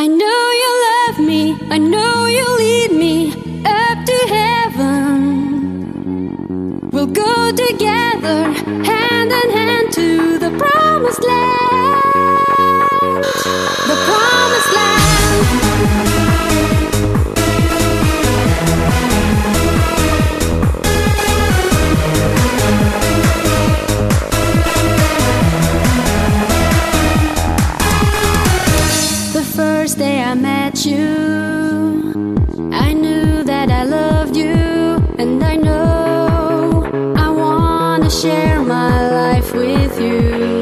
I know you love me, I know you lead me up to heaven. We'll go together, hand in hand to the promised land. You, I knew that I loved you, and I know I wanna share my life with you.